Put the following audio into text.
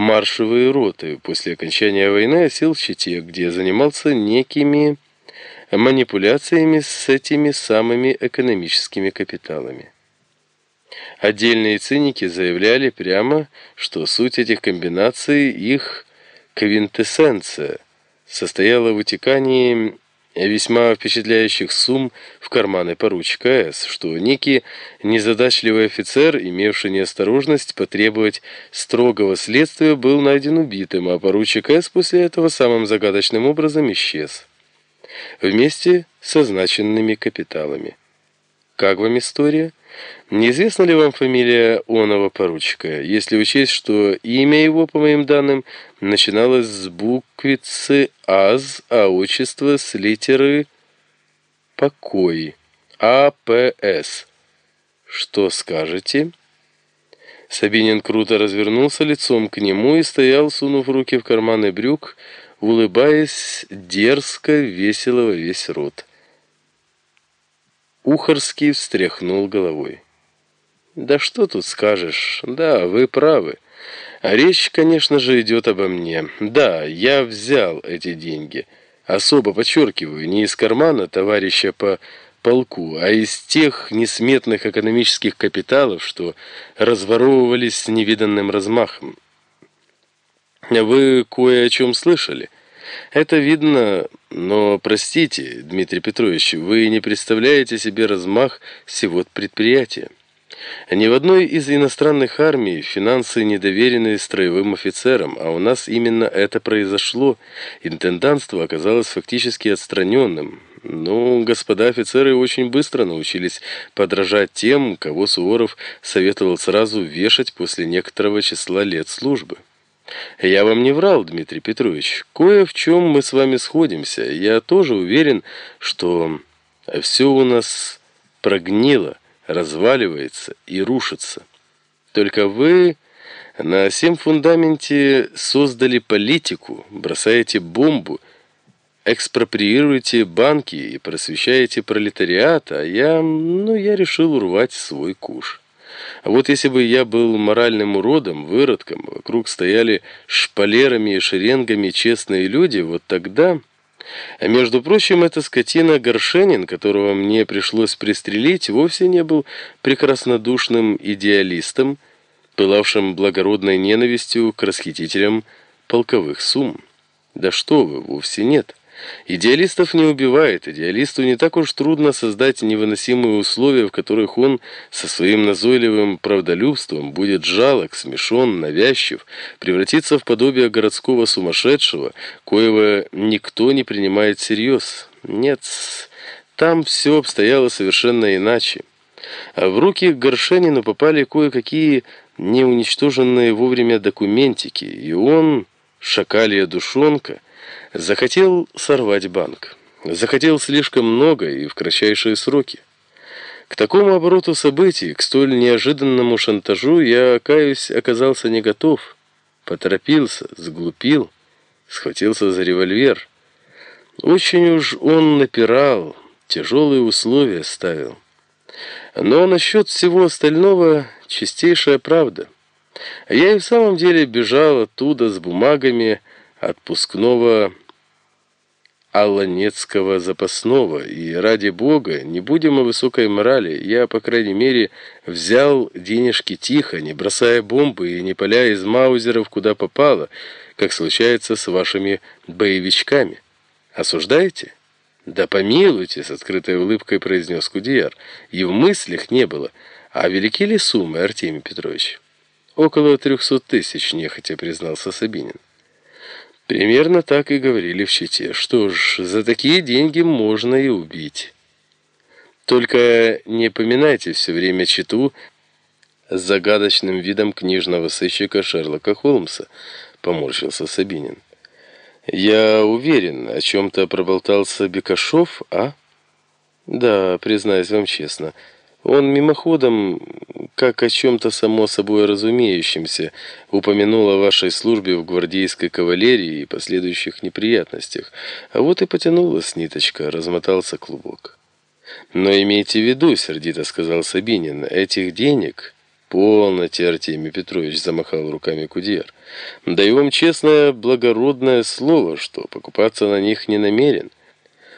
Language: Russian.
маршевые роты. После окончания войны осел в Чите, где занимался некими манипуляциями с этими самыми экономическими капиталами. Отдельные циники заявляли прямо, что суть этих комбинаций, их квинтэссенция, состояла в утекании весьма впечатляющих сумм в карманы поручика С, что некий незадачливый офицер, имевший неосторожность потребовать строгого следствия, был найден убитым, а поручик С после этого самым загадочным образом исчез вместе с означенными капиталами. Как вам история? Неизвестна ли вам фамилия оного поручика, если учесть, что имя его, по моим данным, начиналось с буквицы АЗ, а отчество с литеры «Покой» АПС? Что скажете? Сабинин круто развернулся лицом к нему и стоял, сунув руки в карманы брюк, улыбаясь дерзко, весело весь рот. Ухарский встряхнул головой. «Да что тут скажешь? Да, вы правы. Речь, конечно же, идет обо мне. Да, я взял эти деньги. Особо подчеркиваю, не из кармана товарища по полку, а из тех несметных экономических капиталов, что разворовывались с невиданным размахом. Вы кое о чем слышали? Это видно, но, простите, Дмитрий Петрович, вы не представляете себе размах всего предприятия. Ни в одной из иностранных армий финансы не доверены строевым офицерам, а у нас именно это произошло. Интендантство оказалось фактически отстраненным. Ну, господа офицеры очень быстро научились подражать тем, кого Суворов советовал сразу вешать после некоторого числа лет службы. Я вам не врал, Дмитрий Петрович. Кое в чем мы с вами сходимся. Я тоже уверен, что все у нас прогнило, разваливается и рушится. Только вы на всем фундаменте создали политику, бросаете бомбу, экспроприируете банки и просвещаете пролетариат, а я, ну, я решил урвать свой куш. А вот если бы я был моральным уродом, выродком, вокруг стояли шпалерами и шеренгами честные люди, вот тогда... А между прочим, эта скотина Горшенин, которого мне пришлось пристрелить, вовсе не был прекраснодушным идеалистом, пылавшим благородной ненавистью к расхитителям полковых сумм. Да что вы, вовсе нет. Идеалистов не убивает. Идеалисту не так уж трудно создать невыносимые условия, в которых он со своим назойливым правдолюбством будет жалок, смешон, навязчив, превратится в подобие городского сумасшедшего, коего никто не принимает всерьез. Нет, там все обстояло совершенно иначе. А в руки к Горшенину попали кое-какие неуничтоженные вовремя документики, и он, шакалья душонка, захотел сорвать банк. Захотел слишком много и в кратчайшие сроки. К такому обороту событий, к столь неожиданному шантажу я, каюсь, оказался не готов. Поторопился, сглупил, схватился за револьвер. Очень уж он напирал, тяжелые условия ставил. Но насчет всего остального чистейшая правда. Я и в самом деле бежал оттуда с бумагами отпускного Алланецкого запасного, и ради бога, не будем о высокой морали, я, по крайней мере, взял денежки тихо, не бросая бомбы и не паляя из маузеров куда попало, как случается с вашими боевичками. Осуждаете? Да помилуйте, с открытой улыбкой произнес Кудияр. И в мыслях не было. А велики ли суммы, Артемий Петрович? Около трехсот тысяч, нехотя признался Сабинин. Примерно так и говорили в Чите. Что ж, за такие деньги можно и убить. Только не поминайте все время Читу с загадочным видом книжного сыщика Шерлока Холмса, поморщился Сабинин. Я уверен, о чем-то проболтался Бекашов, а? Да, признаюсь вам честно, он мимоходом как о чем-то само собой разумеющемся, упомянул о вашей службе в гвардейской кавалерии и последующих неприятностях. А вот и потянулась ниточка, размотался клубок. «Но имейте в виду, — сердито сказал Сабинин, — этих денег «Полноте, Артемий Петрович», — замахал руками Кудьяр. «Даю вам честное, благородное слово, что покупаться на них не намерен».